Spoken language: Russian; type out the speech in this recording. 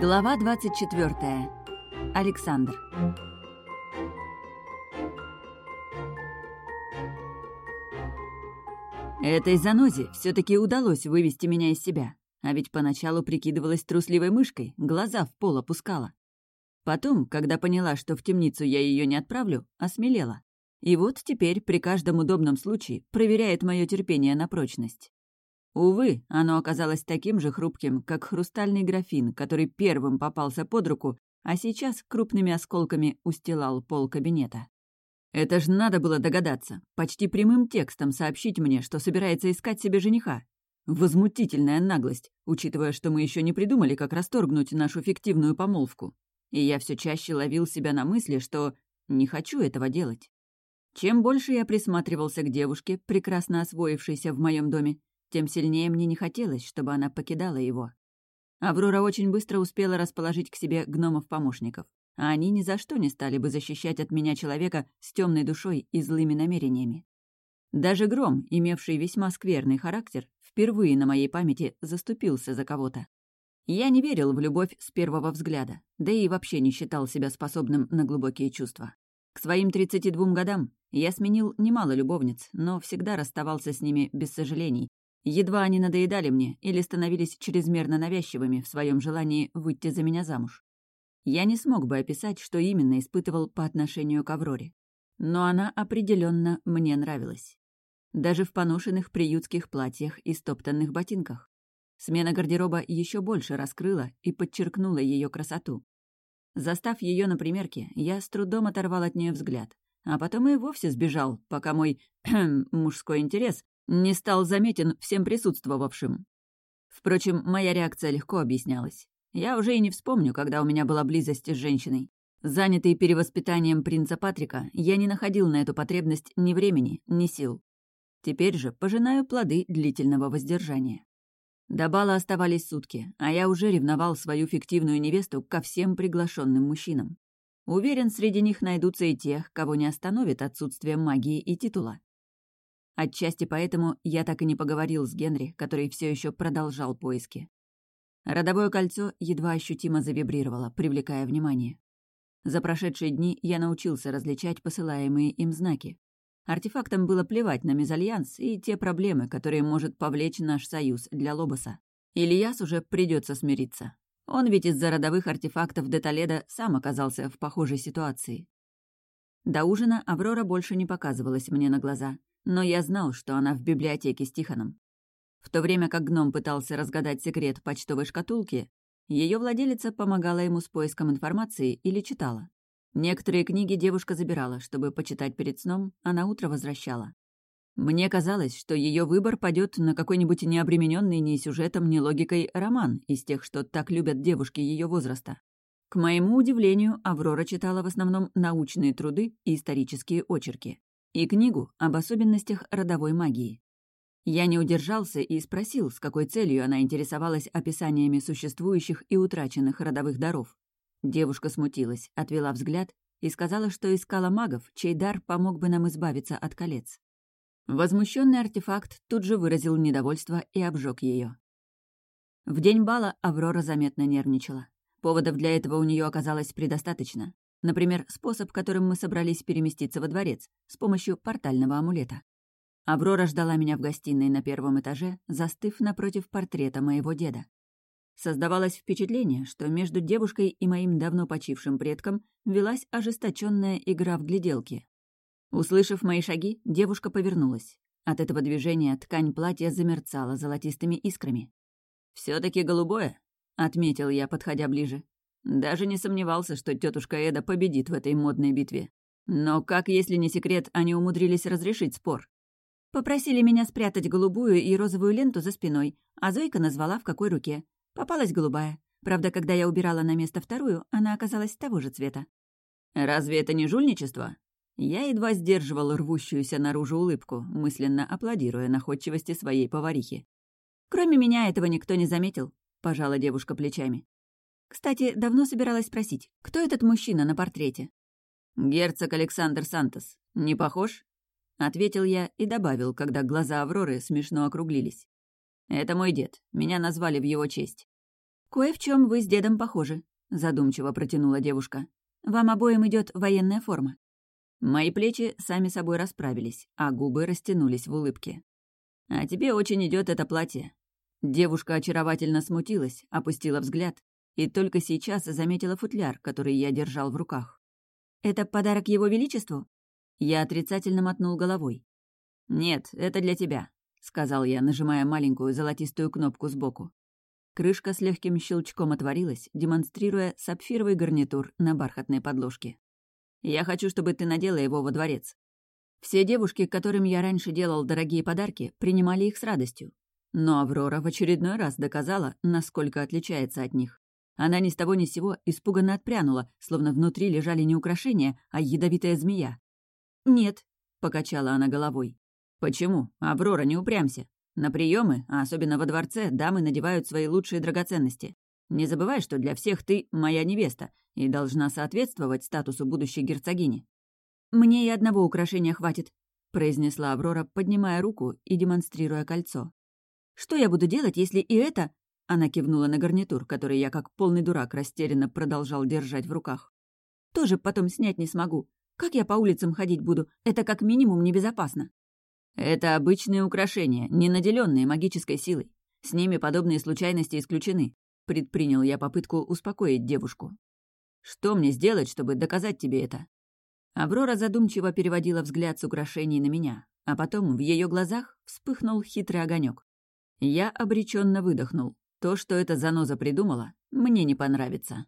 Глава 24. Александр. Этой занозе все таки удалось вывести меня из себя. А ведь поначалу прикидывалась трусливой мышкой, глаза в пол опускала. Потом, когда поняла, что в темницу я ее не отправлю, осмелела. И вот теперь при каждом удобном случае проверяет мое терпение на прочность. Увы, оно оказалось таким же хрупким, как хрустальный графин, который первым попался под руку, а сейчас крупными осколками устилал пол кабинета. Это ж надо было догадаться, почти прямым текстом сообщить мне, что собирается искать себе жениха. Возмутительная наглость, учитывая, что мы еще не придумали, как расторгнуть нашу фиктивную помолвку. И я все чаще ловил себя на мысли, что не хочу этого делать. Чем больше я присматривался к девушке, прекрасно освоившейся в моем доме, тем сильнее мне не хотелось, чтобы она покидала его. Аврора очень быстро успела расположить к себе гномов-помощников, а они ни за что не стали бы защищать от меня человека с темной душой и злыми намерениями. Даже Гром, имевший весьма скверный характер, впервые на моей памяти заступился за кого-то. Я не верил в любовь с первого взгляда, да и вообще не считал себя способным на глубокие чувства. К своим 32 годам я сменил немало любовниц, но всегда расставался с ними без сожалений. Едва они надоедали мне или становились чрезмерно навязчивыми в своем желании выйти за меня замуж. Я не смог бы описать, что именно испытывал по отношению к Авроре. Но она определенно мне нравилась. Даже в поношенных приютских платьях и стоптанных ботинках. Смена гардероба еще больше раскрыла и подчеркнула ее красоту. Застав ее на примерке, я с трудом оторвал от нее взгляд, а потом и вовсе сбежал, пока мой мужской интерес не стал заметен всем присутствовавшим. Впрочем, моя реакция легко объяснялась. Я уже и не вспомню, когда у меня была близость с женщиной. Занятый перевоспитанием принца Патрика, я не находил на эту потребность ни времени, ни сил. Теперь же пожинаю плоды длительного воздержания. До бала оставались сутки, а я уже ревновал свою фиктивную невесту ко всем приглашенным мужчинам. Уверен, среди них найдутся и тех, кого не остановит отсутствие магии и титула. Отчасти поэтому я так и не поговорил с Генри, который все еще продолжал поиски. Родовое кольцо едва ощутимо завибрировало, привлекая внимание. За прошедшие дни я научился различать посылаемые им знаки. Артефактам было плевать на мезальянс и те проблемы, которые может повлечь наш союз для Лобоса. Ильяс уже придется смириться. Он ведь из-за родовых артефактов Деталеда сам оказался в похожей ситуации. До ужина Аврора больше не показывалась мне на глаза, но я знал, что она в библиотеке с Тихоном. В то время как гном пытался разгадать секрет почтовой шкатулки, ее владелица помогала ему с поиском информации или читала. Некоторые книги девушка забирала, чтобы почитать перед сном, а на утро возвращала. Мне казалось, что ее выбор падет на какой-нибудь необремененный ни сюжетом, ни логикой роман из тех, что так любят девушки ее возраста. К моему удивлению, Аврора читала в основном научные труды и исторические очерки. И книгу об особенностях родовой магии. Я не удержался и спросил, с какой целью она интересовалась описаниями существующих и утраченных родовых даров. Девушка смутилась, отвела взгляд и сказала, что искала магов, чей дар помог бы нам избавиться от колец. Возмущенный артефакт тут же выразил недовольство и обжег ее. В день бала Аврора заметно нервничала. Поводов для этого у нее оказалось предостаточно. Например, способ, которым мы собрались переместиться во дворец, с помощью портального амулета. Аврора ждала меня в гостиной на первом этаже, застыв напротив портрета моего деда. Создавалось впечатление, что между девушкой и моим давно почившим предком велась ожесточенная игра в гляделки. Услышав мои шаги, девушка повернулась. От этого движения ткань платья замерцала золотистыми искрами. все таки голубое», — отметил я, подходя ближе. Даже не сомневался, что тетушка Эда победит в этой модной битве. Но как, если не секрет, они умудрились разрешить спор? Попросили меня спрятать голубую и розовую ленту за спиной, а Зойка назвала, в какой руке. Попалась голубая. Правда, когда я убирала на место вторую, она оказалась того же цвета. «Разве это не жульничество?» Я едва сдерживал рвущуюся наружу улыбку, мысленно аплодируя находчивости своей поварихи. «Кроме меня этого никто не заметил», — пожала девушка плечами. «Кстати, давно собиралась спросить, кто этот мужчина на портрете?» «Герцог Александр Сантос. Не похож?» — ответил я и добавил, когда глаза Авроры смешно округлились. «Это мой дед. Меня назвали в его честь». «Кое в чем вы с дедом похожи», — задумчиво протянула девушка. «Вам обоим идет военная форма». Мои плечи сами собой расправились, а губы растянулись в улыбке. «А тебе очень идет это платье». Девушка очаровательно смутилась, опустила взгляд и только сейчас заметила футляр, который я держал в руках. «Это подарок его величеству?» Я отрицательно мотнул головой. «Нет, это для тебя», — сказал я, нажимая маленькую золотистую кнопку сбоку. Крышка с легким щелчком отворилась, демонстрируя сапфировый гарнитур на бархатной подложке. «Я хочу, чтобы ты надела его во дворец». Все девушки, которым я раньше делал дорогие подарки, принимали их с радостью. Но Аврора в очередной раз доказала, насколько отличается от них. Она ни с того ни с сего испуганно отпрянула, словно внутри лежали не украшения, а ядовитая змея. «Нет», — покачала она головой. «Почему? Аврора, не упрямся. На приемы, а особенно во дворце, дамы надевают свои лучшие драгоценности. Не забывай, что для всех ты моя невеста и должна соответствовать статусу будущей герцогини». «Мне и одного украшения хватит», — произнесла Аврора, поднимая руку и демонстрируя кольцо. «Что я буду делать, если и это...» Она кивнула на гарнитур, который я как полный дурак растерянно продолжал держать в руках. «Тоже потом снять не смогу. Как я по улицам ходить буду? Это как минимум небезопасно». «Это обычные украшения, не наделенные магической силой. С ними подобные случайности исключены», — предпринял я попытку успокоить девушку. «Что мне сделать, чтобы доказать тебе это?» Аврора задумчиво переводила взгляд с украшений на меня, а потом в ее глазах вспыхнул хитрый огонек. Я обреченно выдохнул. То, что эта заноза придумала, мне не понравится.